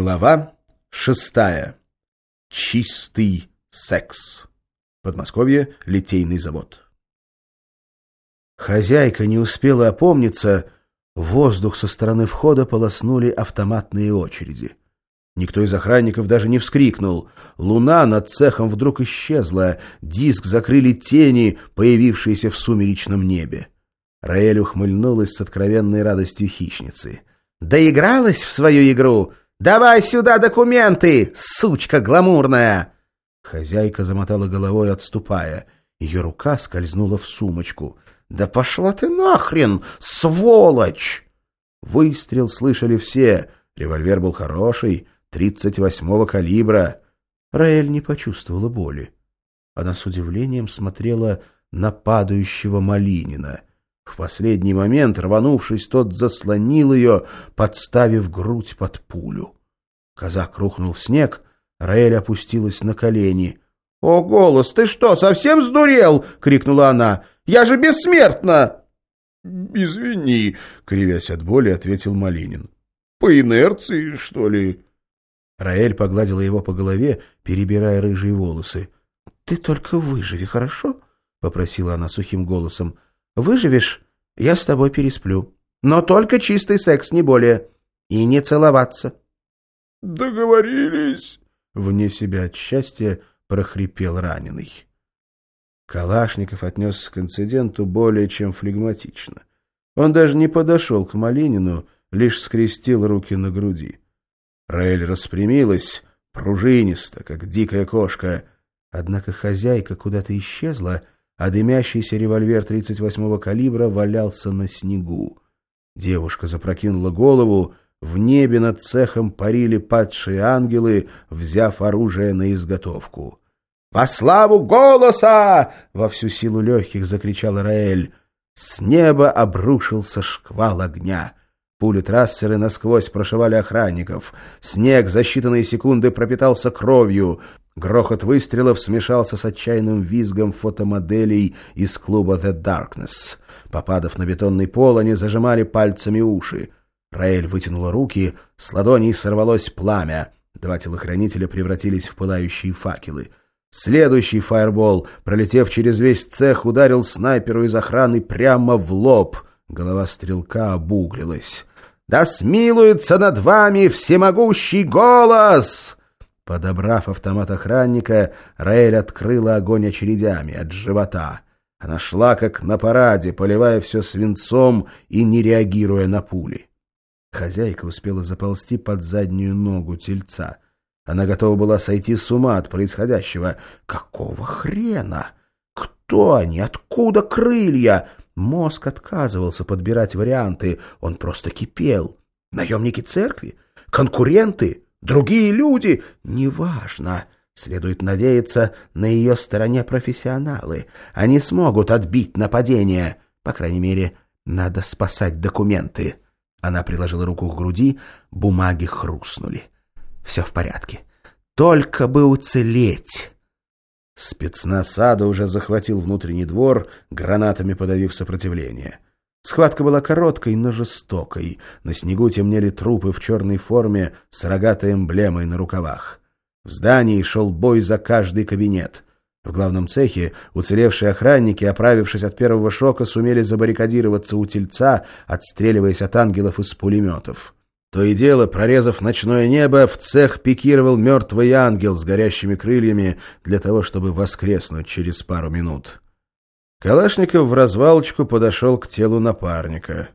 Глава шестая. Чистый секс. Подмосковье. Литейный завод. Хозяйка не успела опомниться, воздух со стороны входа полоснули автоматные очереди. Никто из охранников даже не вскрикнул. Луна над цехом вдруг исчезла, диск закрыли тени, появившиеся в сумеречном небе. Раэль ухмыльнулась с откровенной радостью хищницы. «Доигралась в свою игру? Давай сюда документы, сучка гламурная!» Хозяйка замотала головой, отступая. Ее рука скользнула в сумочку. «Да пошла ты нахрен, сволочь!» Выстрел слышали все. Револьвер был хороший, тридцать восьмого калибра. Раэль не почувствовала боли. Она с удивлением смотрела на падающего Малинина. В последний момент, рванувшись, тот заслонил ее, подставив грудь под пулю. Казак рухнул в снег, Раэль опустилась на колени. — О, голос, ты что, совсем сдурел? — крикнула она. — Я же бессмертна! — Извини, — кривясь от боли, ответил Малинин. — По инерции, что ли? Раэль погладила его по голове, перебирая рыжие волосы. — Ты только выживи, хорошо? — попросила она сухим голосом. — Выживешь, я с тобой пересплю. Но только чистый секс, не более. И не целоваться. — Договорились, — вне себя от счастья прохрипел раненый. Калашников отнесся к инциденту более чем флегматично. Он даже не подошел к Малинину, лишь скрестил руки на груди. Раэль распрямилась, пружинисто, как дикая кошка. Однако хозяйка куда-то исчезла, а дымящийся револьвер 38-го калибра валялся на снегу. Девушка запрокинула голову, в небе над цехом парили падшие ангелы, взяв оружие на изготовку. «По славу голоса!» — во всю силу легких закричал Раэль. С неба обрушился шквал огня. Пули трассеры насквозь прошивали охранников. Снег за считанные секунды пропитался кровью. Грохот выстрелов смешался с отчаянным визгом фотомоделей из клуба «The Darkness». Попадав на бетонный пол, они зажимали пальцами уши. Раэль вытянула руки, с ладоней сорвалось пламя. Два телохранителя превратились в пылающие факелы. Следующий фаербол, пролетев через весь цех, ударил снайперу из охраны прямо в лоб. Голова стрелка обуглилась. Да смилуется над вами всемогущий голос!» Подобрав автомат охранника, Раэль открыла огонь очередями от живота. Она шла, как на параде, поливая все свинцом и не реагируя на пули. Хозяйка успела заползти под заднюю ногу тельца. Она готова была сойти с ума от происходящего. Какого хрена? Кто они? Откуда крылья? Мозг отказывался подбирать варианты, он просто кипел. Наемники церкви? Конкуренты? Другие люди? Неважно. Следует надеяться, на ее стороне профессионалы. Они смогут отбить нападение. По крайней мере, надо спасать документы. Она приложила руку к груди, бумаги хрустнули. Все в порядке. Только бы уцелеть. Спецназ ада уже захватил внутренний двор, гранатами подавив сопротивление. Схватка была короткой, но жестокой. На снегу темнели трупы в черной форме с рогатой эмблемой на рукавах. В здании шел бой за каждый кабинет. В главном цехе уцелевшие охранники, оправившись от первого шока, сумели забаррикадироваться у тельца, отстреливаясь от ангелов из пулеметов. То и дело, прорезав ночное небо, в цех пикировал мертвый ангел с горящими крыльями для того, чтобы воскреснуть через пару минут. Калашников в развалочку подошел к телу напарника.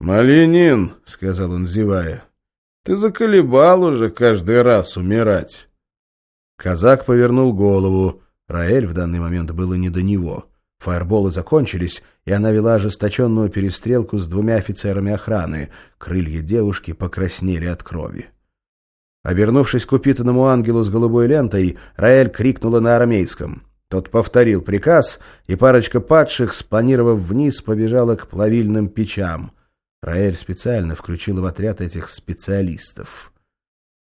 «Малинин», — сказал он, зевая, — «ты заколебал уже каждый раз умирать». Казак повернул голову. Раэль в данный момент было не до него. Фаерболы закончились, и она вела ожесточенную перестрелку с двумя офицерами охраны. Крылья девушки покраснели от крови. Обернувшись к упитанному ангелу с голубой лентой, Раэль крикнула на арамейском. Тот повторил приказ, и парочка падших, спланировав вниз, побежала к плавильным печам. Раэль специально включила в отряд этих специалистов.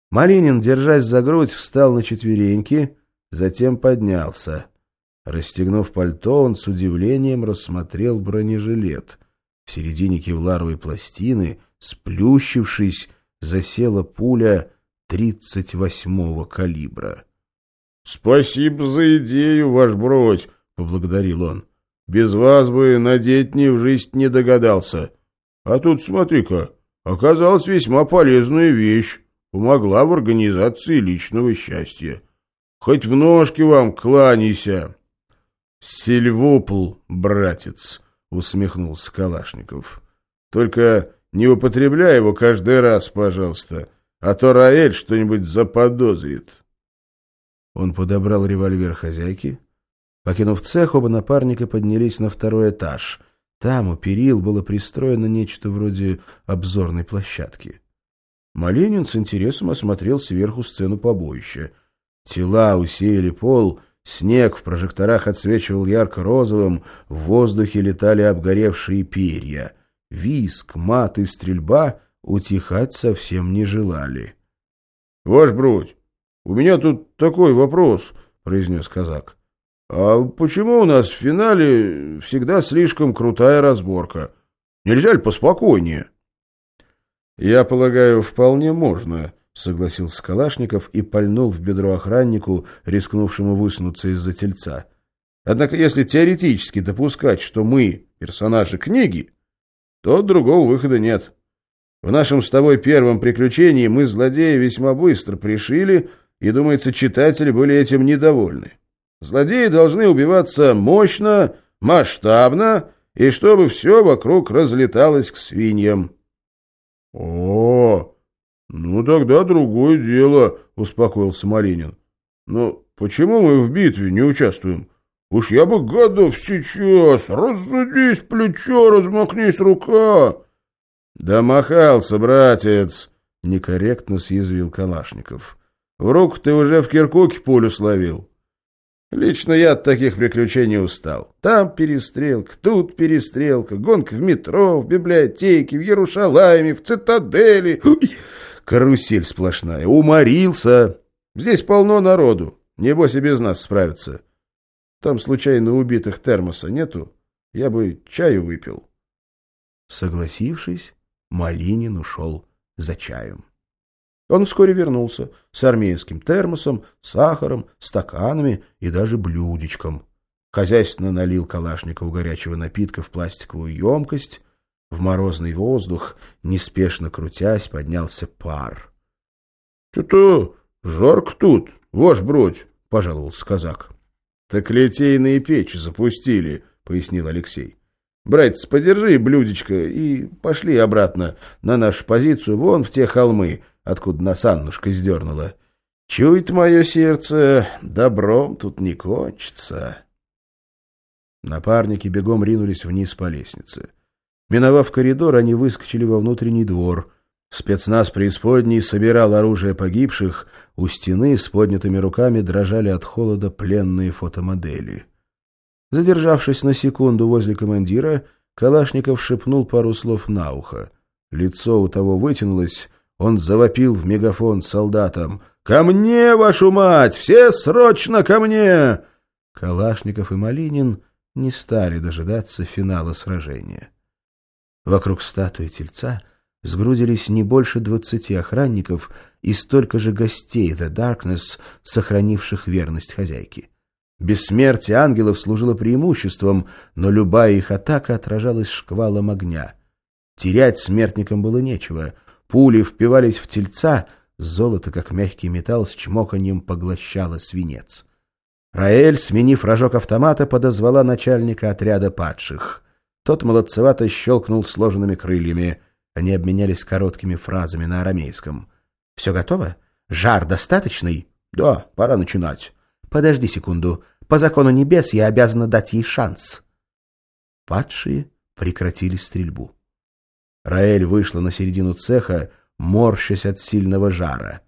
Малинин, держась за грудь, встал на четвереньки, затем поднялся — Расстегнув пальто, он с удивлением рассмотрел бронежилет. В середине кевларовой пластины, сплющившись, засела пуля 38-го калибра. — Спасибо за идею, ваш бродь, — поблагодарил он. — Без вас бы надеть ни в жизнь не догадался. А тут, смотри-ка, оказалась весьма полезная вещь, помогла в организации личного счастья. Хоть в ножки вам кланяйся. — Сильвупл, братец, — усмехнулся Калашников. — Только не употребляй его каждый раз, пожалуйста, а то Раэль что-нибудь заподозрит. Он подобрал револьвер хозяйки. Покинув цех, оба напарника поднялись на второй этаж. Там у перил было пристроено нечто вроде обзорной площадки. Маленин с интересом осмотрел сверху сцену побоища. Тела усеяли пол, снег в прожекторах отсвечивал ярко-розовым, в воздухе летали обгоревшие перья. Виск, мат и стрельба утихать совсем не желали. — Ваш бродь, у меня тут такой вопрос, — произнес казак. — А почему у нас в финале всегда слишком крутая разборка? Нельзя ли поспокойнее? — Я полагаю, вполне можно, — согласился Калашников и пальнул в бедро охраннику, рискнувшему высунуться из-за тельца. Однако если теоретически допускать, что мы персонажи книги, то другого выхода нет. В нашем с тобой первом приключении мы злодея весьма быстро пришили, и, думается, читатели были этим недовольны. Злодеи должны убиваться мощно, масштабно, и чтобы все вокруг разлеталось к свиньям. — О, ну тогда другое дело, — успокоился Маринин. — Но почему мы в битве не участвуем? Уж я бы годов сейчас, раззудись плечо, размахнись рука. — Домахался, братец, — некорректно съязвил Калашников. — в руку ты уже в Киркуке пулю словил. Лично я от таких приключений устал. Там перестрелка, тут перестрелка, гонка в метро, в библиотеке, в Ярушалайме, в цитадели. Уй, карусель сплошная. Уморился. Здесь полно народу. Небось и без нас справятся. Там случайно убитых термоса нету. Я бы чаю выпил. Согласившись, Малинин ушел за чаем. Он вскоре вернулся с армейским термосом, сахаром, стаканами и даже блюдечком. Хозяйственно налил Калашникову горячего напитка в пластиковую емкость. В морозный воздух, неспешно крутясь, поднялся пар. — Что-то жарко тут, ваш бродь, — пожаловался казак. — Так литейные печи запустили, — пояснил Алексей. — Братец, подержи блюдечко и пошли обратно на нашу позицию вон в те холмы, откуда нас Аннушка сдернула. Чует мое сердце, добром тут не кончится. Напарники бегом ринулись вниз по лестнице. Миновав коридор, они выскочили во внутренний двор. Спецназ преисподней собирал оружие погибших, у стены с поднятыми руками дрожали от холода пленные фотомодели. Задержавшись на секунду возле командира, Калашников шепнул пару слов на ухо. Лицо у того вытянулось, он завопил в мегафон солдатам. «Ко мне, вашу мать! Все срочно ко мне!» Калашников и Малинин не стали дожидаться финала сражения. Вокруг статуи тельца сгрудились не больше двадцати охранников и столько же гостей The Darkness, сохранивших верность хозяйке. Бессмертие ангелов служило преимуществом, но любая их атака отражалась шквалом огня. Терять смертникам было нечего — Пули впивались в тельца, золото, как мягкий металл, с чмоканьем поглощало свинец. Раэль, сменив рожок автомата, подозвала начальника отряда падших. Тот молодцевато щелкнул сложенными крыльями. Они обменялись короткими фразами на арамейском. — Все готово? Жар достаточный? — Да, пора начинать. — Подожди секунду. По закону небес я обязана дать ей шанс. Падшие прекратили стрельбу. Раэль вышла на середину цеха, морщась от сильного жара.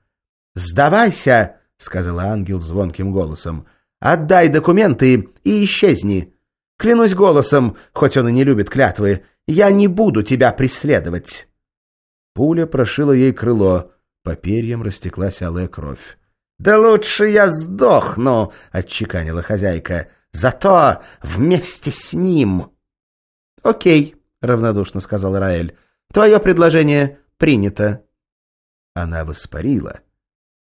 «Сдавайся!» — сказал ангел звонким голосом. «Отдай документы и исчезни. Клянусь голосом, хоть он и не любит клятвы, я не буду тебя преследовать». Пуля прошила ей крыло, по перьям растеклась алая кровь. «Да лучше я сдохну!» — отчеканила хозяйка. «Зато вместе с ним!» «Окей», — равнодушно сказал Раэль. Твое предложение принято. Она воспарила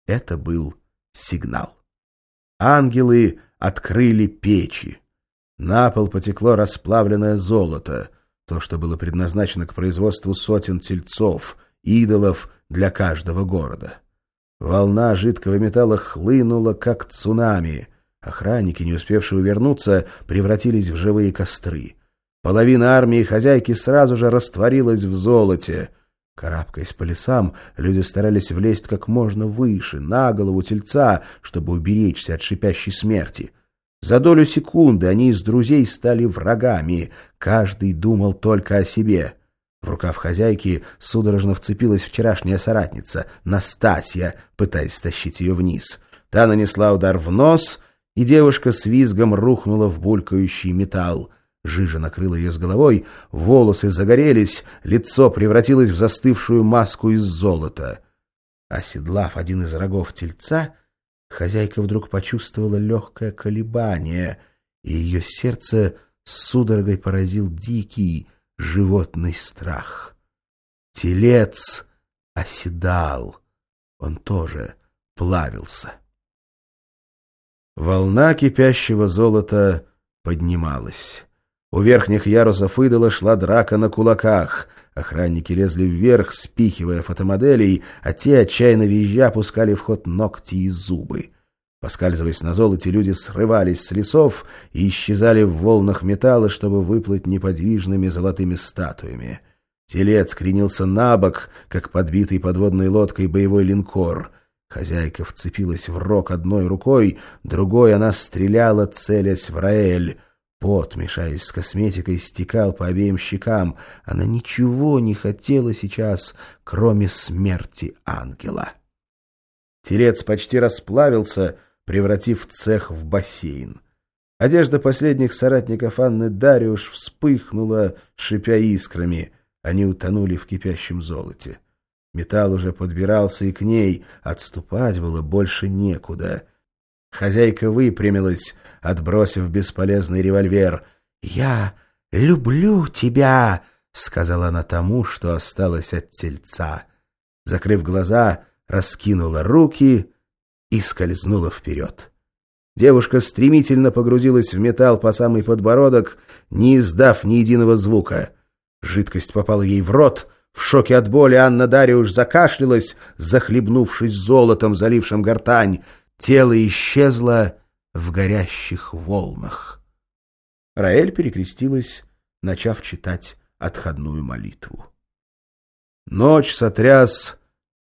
Это был сигнал. Ангелы открыли печи. На пол потекло расплавленное золото, то, что было предназначено к производству сотен тельцов, идолов для каждого города. Волна жидкого металла хлынула, как цунами. Охранники, не успевшие увернуться, превратились в живые костры. Половина армии хозяйки сразу же растворилась в золоте. Карабкаясь по лесам, люди старались влезть как можно выше, на голову тельца, чтобы уберечься от шипящей смерти. За долю секунды они из друзей стали врагами, каждый думал только о себе. В рукав хозяйки судорожно вцепилась вчерашняя соратница, Настасья, пытаясь стащить ее вниз. Та нанесла удар в нос, и девушка с визгом рухнула в булькающий металл. Жижа накрыла ее с головой, волосы загорелись, лицо превратилось в застывшую маску из золота. Оседлав один из рогов тельца, хозяйка вдруг почувствовала легкое колебание, и ее сердце с судорогой поразил дикий животный страх. Телец оседал, он тоже плавился. Волна кипящего золота поднималась. У верхних ярусов идола шла драка на кулаках. Охранники лезли вверх, спихивая фотомоделей, а те, отчаянно визжа, пускали в ход ногти и зубы. Поскальзываясь на золоте, люди срывались с лесов и исчезали в волнах металла, чтобы выплыть неподвижными золотыми статуями. Телец кренился на бок, как подбитый подводной лодкой боевой линкор. Хозяйка вцепилась в рог одной рукой, другой она стреляла, целясь в Раэль — Пот, мешаясь с косметикой, стекал по обеим щекам. Она ничего не хотела сейчас, кроме смерти ангела. Телец почти расплавился, превратив цех в бассейн. Одежда последних соратников Анны Дариуш вспыхнула, шипя искрами. Они утонули в кипящем золоте. Металл уже подбирался и к ней, отступать было больше некуда — Хозяйка выпрямилась, отбросив бесполезный револьвер. «Я люблю тебя!» — сказала она тому, что осталось от тельца. Закрыв глаза, раскинула руки и скользнула вперед. Девушка стремительно погрузилась в металл по самый подбородок, не издав ни единого звука. Жидкость попала ей в рот. В шоке от боли Анна Дариуш закашлялась, захлебнувшись золотом, залившим гортань. Тело исчезло в горящих волнах. Раэль перекрестилась, начав читать отходную молитву. Ночь сотряс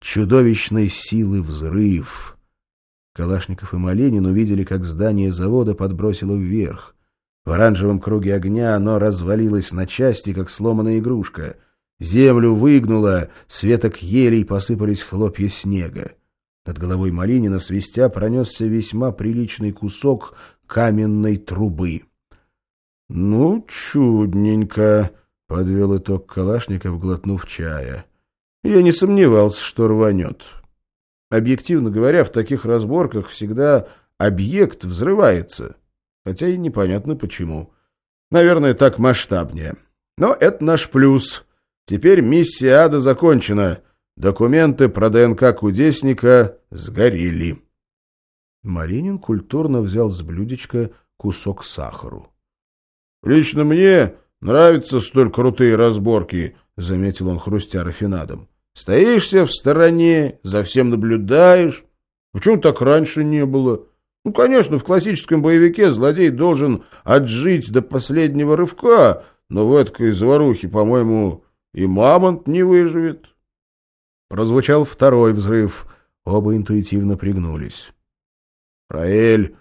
чудовищной силы взрыв. Калашников и Малинин увидели, как здание завода подбросило вверх. В оранжевом круге огня оно развалилось на части, как сломанная игрушка. Землю выгнуло, светок елей посыпались хлопья снега. Над головой Малинина свистя пронесся весьма приличный кусок каменной трубы. — Ну, чудненько, — подвел итог Калашников, глотнув чая. Я не сомневался, что рванет. Объективно говоря, в таких разборках всегда объект взрывается, хотя и непонятно почему. Наверное, так масштабнее. Но это наш плюс. Теперь миссия ада закончена. Документы про ДНК кудесника сгорели. Маринин культурно взял с блюдечка кусок сахару. — Лично мне нравятся столь крутые разборки, — заметил он, хрустя рафинадом. — Стоишься в стороне, за всем наблюдаешь. Почему так раньше не было? Ну, конечно, в классическом боевике злодей должен отжить до последнего рывка, но в этой заварухе, по-моему, и мамонт не выживет. Прозвучал второй взрыв. Оба интуитивно пригнулись. — Раэль,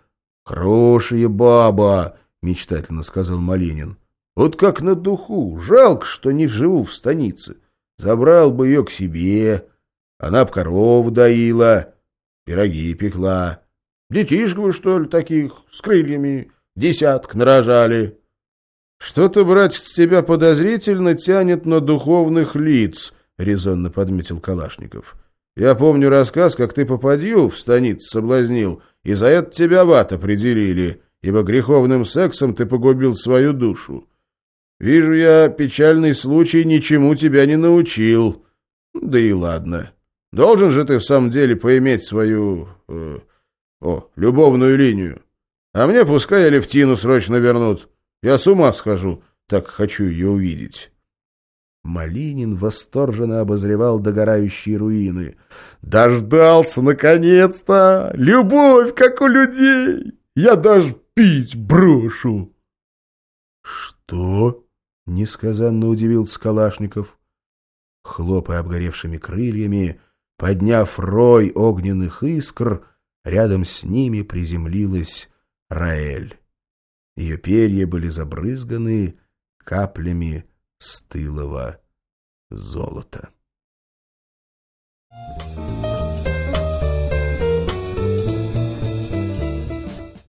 хорошая баба, — мечтательно сказал Малинин. — Вот как на духу. Жалко, что не живу в станице. Забрал бы ее к себе. Она б корову доила, пироги пекла. Детишек вы, что ли, таких, с крыльями, десяток нарожали. — Что-то, братец, тебя подозрительно тянет на духовных лиц, —— резонно подметил Калашников. — Я помню рассказ, как ты попадью в станицу соблазнил, и за это тебя в ад определили, ибо греховным сексом ты погубил свою душу. Вижу я, печальный случай ничему тебя не научил. Да и ладно. Должен же ты в самом деле поиметь свою... Э, о, любовную линию. А мне пускай Алевтину срочно вернут. Я с ума схожу, так хочу ее увидеть». Малинин восторженно обозревал догорающие руины. «Дождался, наконец-то! Любовь, как у людей! Я даже пить брошу!» «Что?» — несказанно удивился Калашников. Хлопая обгоревшими крыльями, подняв рой огненных искр, рядом с ними приземлилась Раэль. Ее перья были забрызганы каплями стылого золота. Thank you.